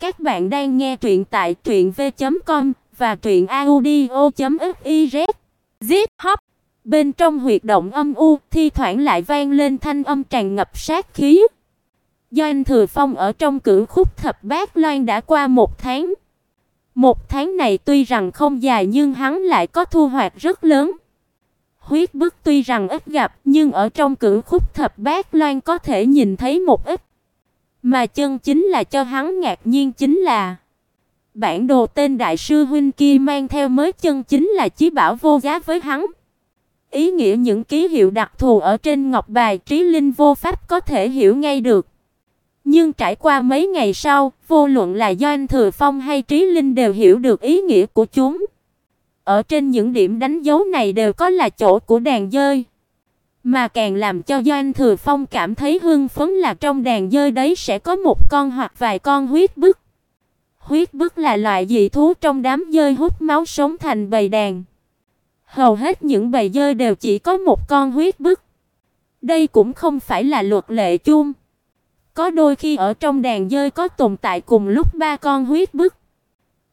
Các bạn đang nghe truyện tại truyệnv.com và truyệnaudio.fiz. Zip hop. Bên trong huyệt động âm u, thi thoảng lại vang lên thanh âm tràn ngập sát khí. Do anh Thừa Phong ở trong cửu khúc thập bát loan đã qua một tháng. Một tháng này tuy rằng không dài nhưng hắn lại có thu hoạch rất lớn. Huyết bức tuy rằng ít gặp, nhưng ở trong cửu khúc thập bát loan có thể nhìn thấy một ít. Mà chân chính là cho hắn ngạc nhiên chính là bản đồ tên đại sư huynh kia mang theo mới chân chính là chí bảo vô giá với hắn. Ý nghĩa những ký hiệu đặc thù ở trên ngọc bài trí linh vô pháp có thể hiểu ngay được. Nhưng trải qua mấy ngày sau, vô luận là do anh Thừa Phong hay Trí Linh đều hiểu được ý nghĩa của chúng. Ở trên những điểm đánh dấu này đều có là chỗ của đàn dơi. Mà càng làm cho Doanh Thừa Phong cảm thấy hưng phấn là trong đàn dơi đấy sẽ có một con hoặc vài con huyết bức. Huyết bức là loại dị thú trong đám dơi hút máu sống thành bầy đàn. Hầu hết những bầy dơi đều chỉ có một con huyết bức. Đây cũng không phải là luật lệ chung. Có đôi khi ở trong đàn dơi có tồn tại cùng lúc ba con huyết bức.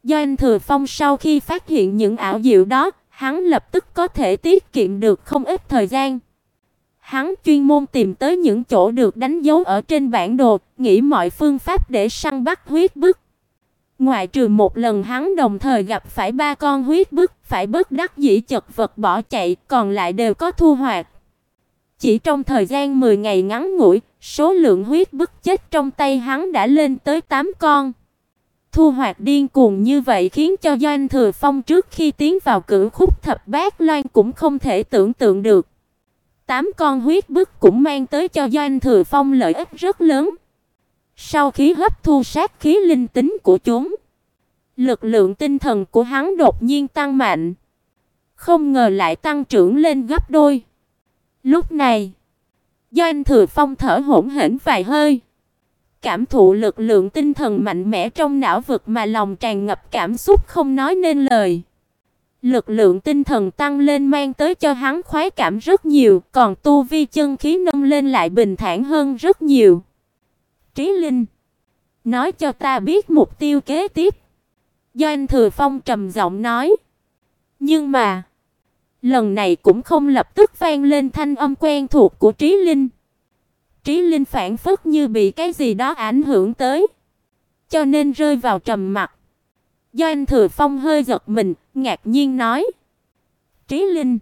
Doanh Thừa Phong sau khi phát hiện những ảo diệu đó, hắn lập tức có thể tiết kiệm được không ít thời gian. Hắn chuyên môn tìm tới những chỗ được đánh dấu ở trên bản đồ, nghĩ mọi phương pháp để săn bắt huyết bức. Ngoại trừ một lần hắn đồng thời gặp phải ba con huyết bức, phải bất đắc dĩ chật vật bỏ chạy, còn lại đều có thu hoạch. Chỉ trong thời gian 10 ngày ngắn ngủi, số lượng huyết bức chết trong tay hắn đã lên tới 8 con. Thu hoạch điên cuồng như vậy khiến cho Doanh Thừa Phong trước khi tiến vào cửu khúc thập bát loan cũng không thể tưởng tượng được. Tám con huyết bức cũng mang tới cho Doanh Thừa Phong lợi ích rất lớn. Sau khi hấp thu sát khí linh tính của chúng, lực lượng tinh thần của hắn đột nhiên tăng mạnh, không ngờ lại tăng trưởng lên gấp đôi. Lúc này, Doanh Thừa Phong thở hổn hển vài hơi, cảm thụ lực lượng tinh thần mạnh mẽ trong não vực mà lòng tràn ngập cảm xúc không nói nên lời. Lực lượng tinh thần tăng lên mang tới cho hắn khoái cảm rất nhiều, còn tu vi chân khí nâng lên lại bình thản hơn rất nhiều. Trí Linh, nói cho ta biết mục tiêu kế tiếp. Doanh Thừa Phong trầm giọng nói. Nhưng mà, lần này cũng không lập tức vang lên thanh âm quen thuộc của Trí Linh. Trí Linh phản phất như bị cái gì đó ảnh hưởng tới, cho nên rơi vào trầm mặc. Doanh Thừa Phong hơi giật mình, ngạc nhiên nói: "Trí Linh,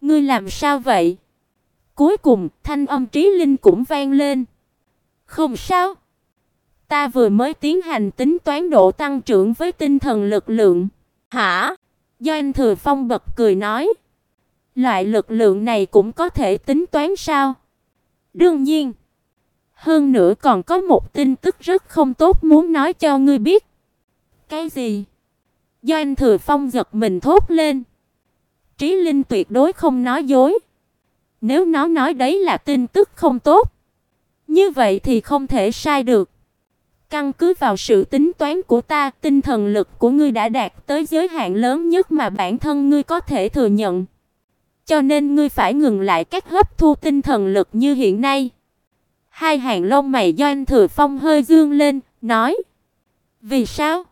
ngươi làm sao vậy?" Cuối cùng, thanh âm Trí Linh cũng vang lên. "Không sao, ta vừa mới tiến hành tính toán độ tăng trưởng với tinh thần lực lượng." "Hả?" Doanh Thừa Phong bật cười nói: "Loại lực lượng này cũng có thể tính toán sao?" "Đương nhiên." Hơn nữa còn có một tin tức rất không tốt muốn nói cho ngươi biết. Cái gì? Doanh Thừa Phong giật mình thốt lên. Trí Linh tuyệt đối không nói dối. Nếu nó nói đấy là tin tức không tốt, như vậy thì không thể sai được. Căn cứ vào sự tính toán của ta, tinh thần lực của ngươi đã đạt tới giới hạn lớn nhất mà bản thân ngươi có thể thừa nhận. Cho nên ngươi phải ngừng lại các hấp thu tinh thần lực như hiện nay. Hai hàng lông mày Doanh Thừa Phong hơi dương lên, nói: "Vì sao?"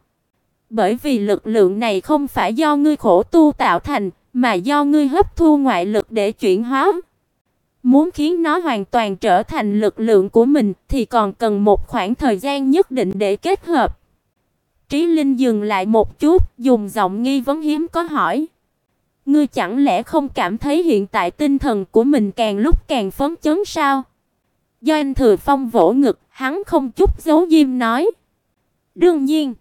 Bởi vì lực lượng này không phải do ngươi khổ tu tạo thành, mà do ngươi hấp thu ngoại lực để chuyển hóa. Muốn khiến nó hoàn toàn trở thành lực lượng của mình thì còn cần một khoảng thời gian nhất định để kết hợp. Trí Linh dừng lại một chút, dùng giọng nghi vấn hiếm có hỏi: "Ngươi chẳng lẽ không cảm thấy hiện tại tinh thần của mình càng lúc càng phấn chấn sao?" Do anh Thừa Phong vỗ ngực, hắn không chút giấu diêm nói: "Đương nhiên,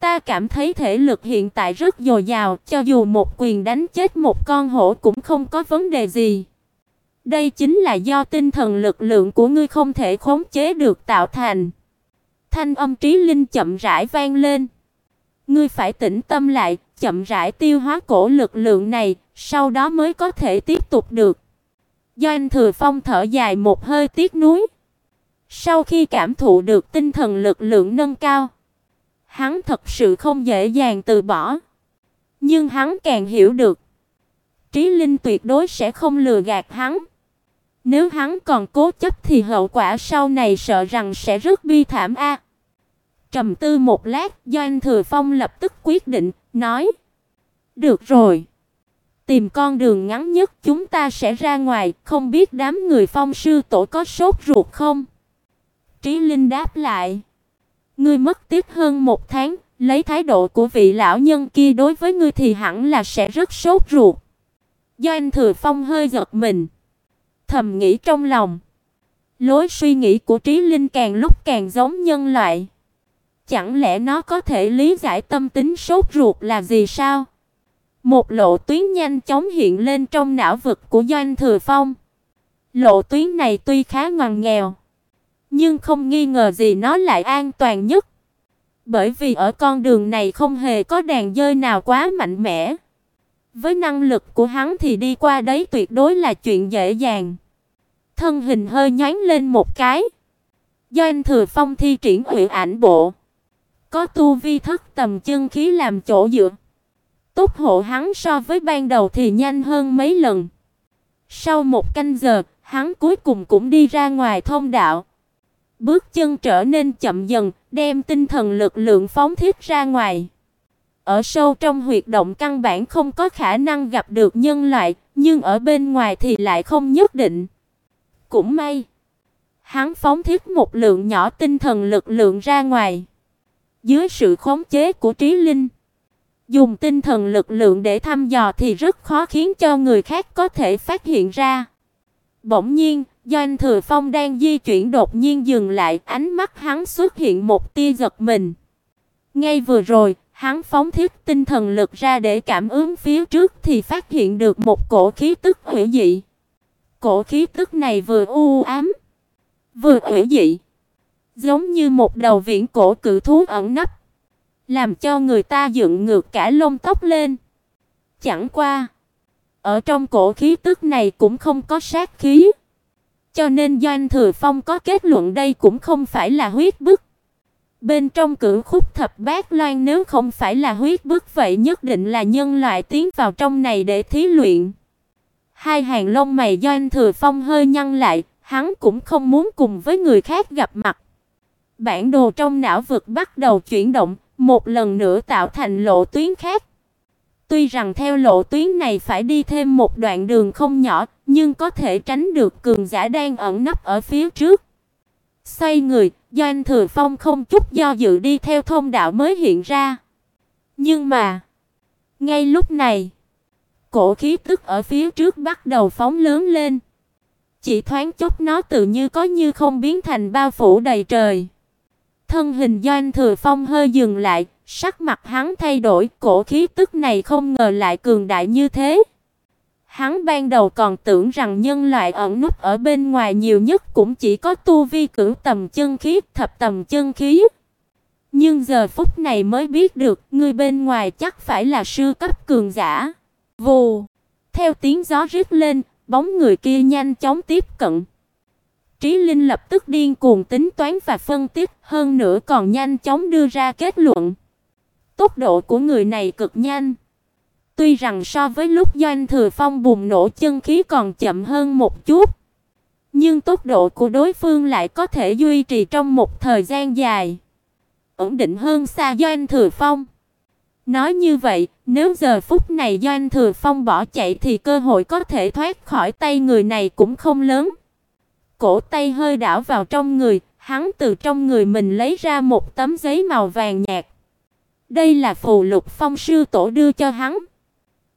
Ta cảm thấy thể lực hiện tại rất dồi dào, cho dù một quyền đánh chết một con hổ cũng không có vấn đề gì. Đây chính là do tinh thần lực lượng của ngươi không thể khống chế được tạo thành. Thanh âm trí linh chậm rãi vang lên. Ngươi phải tĩnh tâm lại, chậm rãi tiêu hóa cổ lực lượng này, sau đó mới có thể tiếp tục được. Do anh Thừa Phong thở dài một hơi tiếc nuối. Sau khi cảm thụ được tinh thần lực lượng nâng cao, Hắn thật sự không dễ dàng từ bỏ. Nhưng hắn càng hiểu được, Trí Linh tuyệt đối sẽ không lừa gạt hắn. Nếu hắn còn cố chấp thì hậu quả sau này sợ rằng sẽ rất bi thảm a. Trầm tư một lát, Doanh Thừa Phong lập tức quyết định, nói: "Được rồi, tìm con đường ngắn nhất chúng ta sẽ ra ngoài, không biết đám người Phong sư tổ có sốt ruột không?" Trí Linh đáp lại: "Ngươi mất tiếp hơn một tháng, lấy thái độ của vị lão nhân kia đối với ngươi thì hẳn là sẽ rất sốt ruột." Doanh Thừa Phong hơi giật mình, thầm nghĩ trong lòng, lối suy nghĩ của Trí Linh càng lúc càng giống nhân loại. Chẳng lẽ nó có thể lý giải tâm tính sốt ruột là gì sao? Một lộ tuyến nhanh chóng hiện lên trong não vực của Doanh Thừa Phong. Lộ tuyến này tuy khá ngoằn nghèo, nhưng không nghi ngờ gì nó lại an toàn nhất. Bởi vì ở con đường này không hề có đàn dơi nào quá mạnh mẽ. Với năng lực của hắn thì đi qua đấy tuyệt đối là chuyện dễ dàng. Thân hình hơi nhoáng lên một cái. do anh Thừa Phong thi triển Hủy Ảnh Bộ, có tu vi thất tầm chân khí làm chỗ dựa. Tốc hộ hắn so với ban đầu thì nhanh hơn mấy lần. Sau một canh giờ, hắn cuối cùng cũng đi ra ngoài thông đạo. Bước chân trở nên chậm dần, đem tinh thần lực lượng phóng thiết ra ngoài. Ở sâu trong huyệt động căn bản không có khả năng gặp được nhân loại, nhưng ở bên ngoài thì lại không nhất định. Cũng may, hắn phóng thiết một lượng nhỏ tinh thần lực lượng ra ngoài. Dưới sự khống chế của trí linh, dùng tinh thần lực lượng để thăm dò thì rất khó khiến cho người khác có thể phát hiện ra. Bỗng nhiên, Doanh Thừa Phong đang di chuyển đột nhiên dừng lại, ánh mắt hắn xuất hiện một tia giật mình. Ngay vừa rồi, hắn phóng thiết tinh thần lực ra để cảm ứng phía trước thì phát hiện được một cổ khí tức hủy dị. Cổ khí tức này vừa u ám, vừa hủy dị, giống như một đầu viễn cổ cự thú ẩn nấp, làm cho người ta dựng ngược cả lông tóc lên. Chẳng qua, ở trong cổ khí tức này cũng không có sát khí, cho nên Doanh Thừa Phong có kết luận đây cũng không phải là huyết bức. Bên trong cửu khúc thập bát loan nếu không phải là huyết bức vậy nhất định là nhân loại tiến vào trong này để thí luyện. Hai hàng lông mày Doanh Thừa Phong hơi nhăn lại, hắn cũng không muốn cùng với người khác gặp mặt. Bản đồ trong não vực bắt đầu chuyển động, một lần nữa tạo thành lộ tuyến khác. Tuy rằng theo lộ tuyến này phải đi thêm một đoạn đường không nhỏ, nhưng có thể tránh được cường giả đang ẩn nấp ở phía trước. Xoay người, Doanh Thừa Phong không chút do dự đi theo thông đạo mới hiện ra. Nhưng mà, ngay lúc này, cổ khí tức ở phía trước bắt đầu phóng lớn lên. Chỉ thoáng chốc nó tự như có như không biến thành bao phủ đầy trời. Thân hình Doanh Thừa Phong hơi dừng lại, sắc mặt hắn thay đổi, cổ khí tức này không ngờ lại cường đại như thế. Hắn ban đầu còn tưởng rằng nhân loại ẩn núp ở bên ngoài nhiều nhất cũng chỉ có tu vi cửu tầm chân khí, thập tầm chân khí. Nhưng giờ phút này mới biết được, người bên ngoài chắc phải là sư cấp cường giả. Vù, theo tiếng gió rít lên, bóng người kia nhanh chóng tiếp cận. Trí Linh lập tức điên cuồng tính toán và phân tích, hơn nữa còn nhanh chóng đưa ra kết luận. Tốc độ của người này cực nhanh. Tuy rằng so với lúc Doanh Thừa Phong bùng nổ chân khí còn chậm hơn một chút, nhưng tốc độ của đối phương lại có thể duy trì trong một thời gian dài, ổn định hơn xa Doanh Thừa Phong. Nói như vậy, nếu giờ phút này Doanh Thừa Phong bỏ chạy thì cơ hội có thể thoát khỏi tay người này cũng không lớn. Cổ tay hơi đảo vào trong người, hắn từ trong người mình lấy ra một tấm giấy màu vàng nhạt. Đây là phù lục phong sư tổ đưa cho hắn.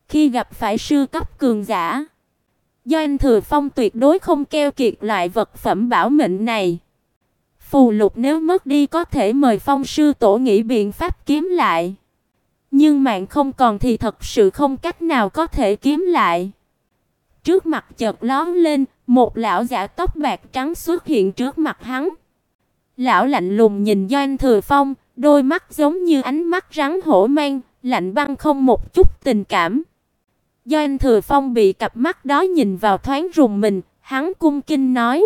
Khi gặp phải sư cấp cường giả, Doanh Thừa Phong tuyệt đối không keo kiệt loại vật phẩm bảo mệnh này. Phù lục nếu mất đi có thể mời phong sư tổ nghĩ biện pháp kiếm lại. Nhưng mạng không còn thì thật sự không cách nào có thể kiếm lại. Trước mặt chợt lón lên, một lão giả tóc bạc trắng xuất hiện trước mặt hắn. Lão lạnh lùng nhìn Doanh Thừa Phong, đôi mắt giống như ánh mắt rắn hổ mang, lạnh băng không một chút tình cảm. Doanh Thừa Phong bị cặp mắt đó nhìn vào thoáng rùng mình, hắn cung kinh nói: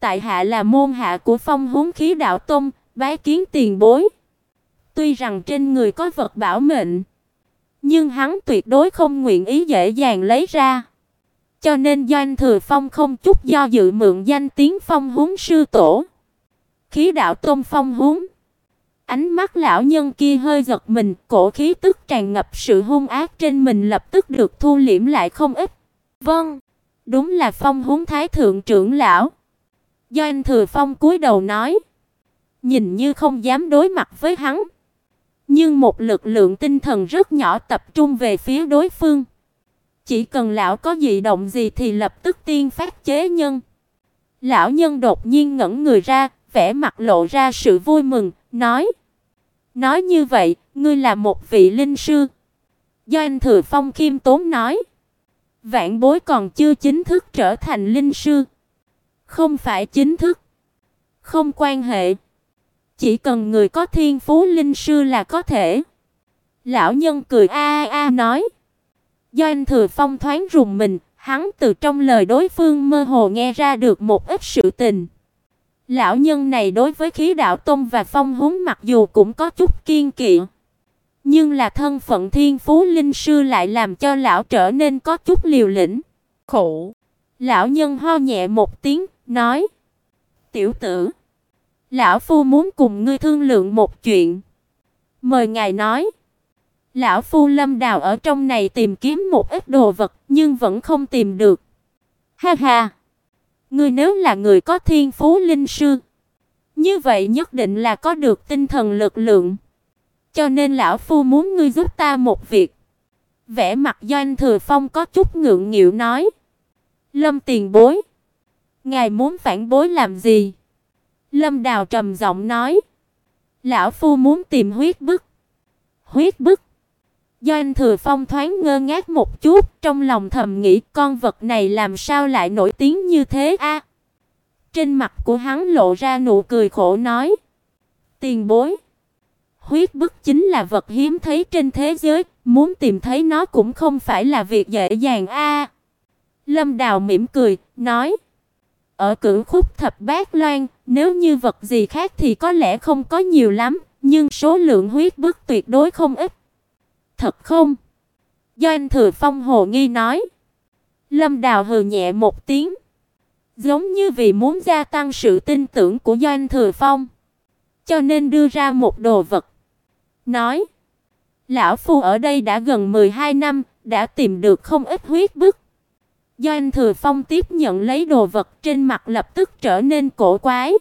"Tại hạ là môn hạ của Phong Huống Khí Đạo Tông, bái kiến tiền bối." Tuy rằng trên người có vật bảo mệnh, nhưng hắn tuyệt đối không nguyện ý dễ dàng lấy ra. Cho nên Doanh Thừa Phong không chút do dự mượn danh tiếng Phong Huống sư tổ. Khí đạo Tôn Phong Huống Ánh mắt lão nhân kia hơi giật mình, cổ khí tức tràn ngập sự hung ác trên mình lập tức được thu liễm lại không ít. "Vâng, đúng là Phong Húng Thái thượng trưởng lão." Doanh Thừa Phong cúi đầu nói, nhìn như không dám đối mặt với hắn, nhưng một lực lượng tinh thần rất nhỏ tập trung về phía đối phương. Chỉ cần lão có dị động gì thì lập tức tiên phát chế nhân. Lão nhân đột nhiên ngẩng người ra, vẻ mặt lộ ra sự vui mừng, nói: "Nói như vậy, ngươi là một vị linh sư?" Doanh Thừa Phong khiêm tốn nói: "Vạn bối còn chưa chính thức trở thành linh sư." Không phải chính thức, không quan hệ. Chỉ cần người có thiên phú linh sư là có thể. Lão nhân cười a a a nói. Doanh Thừa Phong thoáng rùng mình, hắn từ trong lời đối phương mơ hồ nghe ra được một ít sự tình. Lão nhân này đối với khí đạo tông và phong húng mặc dù cũng có chút kiên kỵ, nhưng là thân phận thiên phú linh sư lại làm cho lão trở nên có chút liều lĩnh. Khổ. Lão nhân ho nhẹ một tiếng, nói: "Tiểu tử, lão phu muốn cùng ngươi thương lượng một chuyện." Mời ngài nói. Lão phu Lâm Đào ở trong này tìm kiếm một ít đồ vật, nhưng vẫn không tìm được. Ha ha. Ngươi nếu là người có thiên phú linh sư, như vậy nhất định là có được tinh thần lực lượng. Cho nên lão phu muốn ngươi giúp ta một việc. Vẻ mặt Doanh Thừa Phong có chút ngượng nghịu nói: "Lâm Tiền Bối, ngài muốn phản bối làm gì?" Lâm Đào trầm giọng nói: "Lão phu muốn tìm huyết bức." Huyết bức? Doanh Thừa Phong thoáng ngơ ngác một chút, trong lòng thầm nghĩ con vật này làm sao lại nổi tiếng như thế a? Trên mặt của hắn lộ ra nụ cười khổ nói: "Tiền bối, huyết bức chính là vật hiếm thấy trên thế giới, muốn tìm thấy nó cũng không phải là việc dễ dàng a." Lâm Đào mỉm cười, nói: "Ở cửu khúc thập bát loan, nếu như vật gì khác thì có lẽ không có nhiều lắm, nhưng số lượng huyết bức tuyệt đối không ít." "Thật không?" Doanh Thừa Phong hồ nghi nói. Lâm Đào hừ nhẹ một tiếng, giống như vì muốn gia tăng sự tin tưởng của Doanh Thừa Phong, cho nên đưa ra một đồ vật. Nói: "Lão phu ở đây đã gần 12 năm, đã tìm được không ít huyết bức." Doanh Thừa Phong tiếp nhận lấy đồ vật trên mặt lập tức trở nên cổ quái.